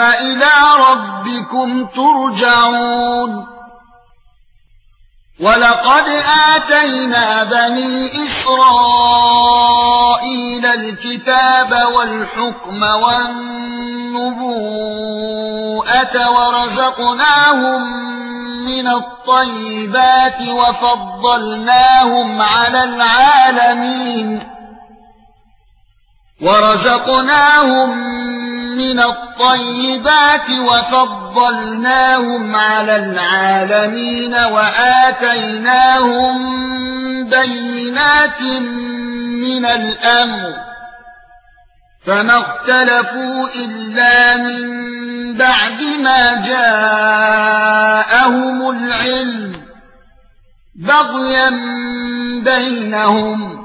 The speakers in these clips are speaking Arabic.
إِلَى رَبِّكُمْ تُرْجَعُونَ. وَلَقَدْ آتَيْنَا بَنِي إِسْرَائِيلَ الْكِتَابَ وَالْحُكْمَ وَالنُّبُوَّةَ وَرَزَقْنَاهُمْ مِنَ الطَّيِّبَاتِ وَفَضَّلْنَاهُمْ عَلَى الْعَالَمِينَ. وَرَزَقْنَاهُمْ مِنَ الطَّيِّبَاتِ وَفَضَّلْنَاهُمْ عَلَى الْعَالَمِينَ وَآتَيْنَاهُمْ بَيِّنَاتٍ مِنَ الْأَمْرِ فَمَا اخْتَلَفُوا إِلَّا مِنْ بَعْدِ مَا جَاءَهُمُ الْعِلْمُ بَغْيًا بَيْنَهُمْ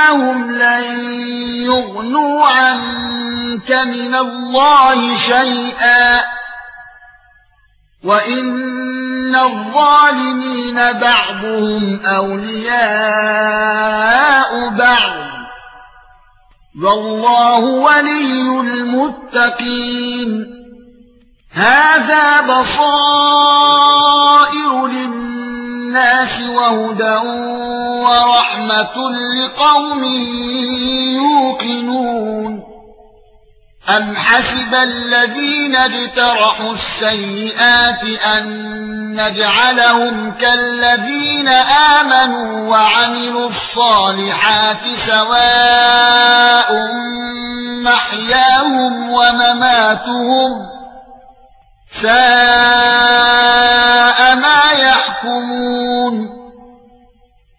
إنهم لن يغنوا عنك من الله شيئا. وإن الظالمين بعضهم أولياء بعض. والله ولي المتقين. هذا بصائر وهدى ورحمة لقوم يوقنون. أم حسب الذين اجترحوا السيئات أن نجعلهم كالذين آمنوا وعملوا الصالحات سواء محياهم ومماتهم ساء